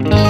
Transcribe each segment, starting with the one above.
Mm-hmm.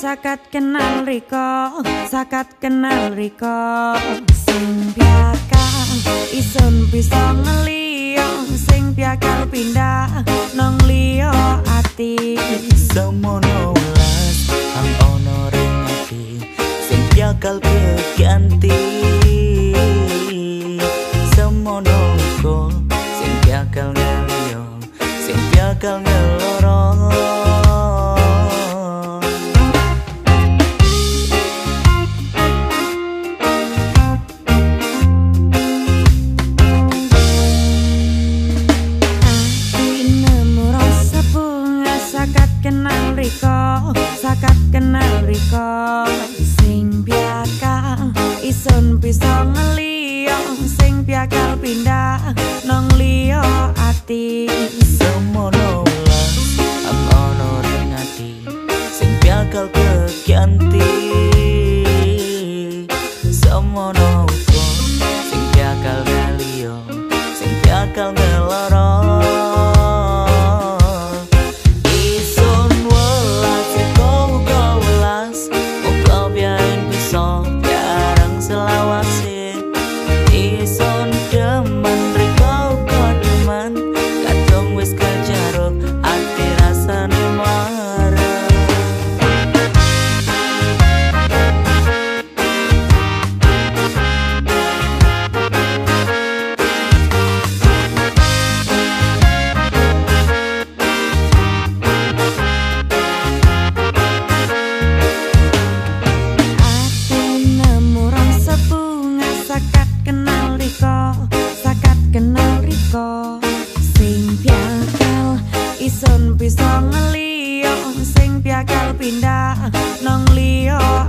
Sakat kenal riko sakat kenal riko sing biaka ison bisa ngelio. Sing biakal pindah nong lio ati. Semono welas ang ono ring ati. Sing biakal keganti semono ko sing biakal ngelio. Sing biakal ngeloro bisa ngelio sing piakal pindah nong lio ati bisa ngelio sing piakal pindah nong lio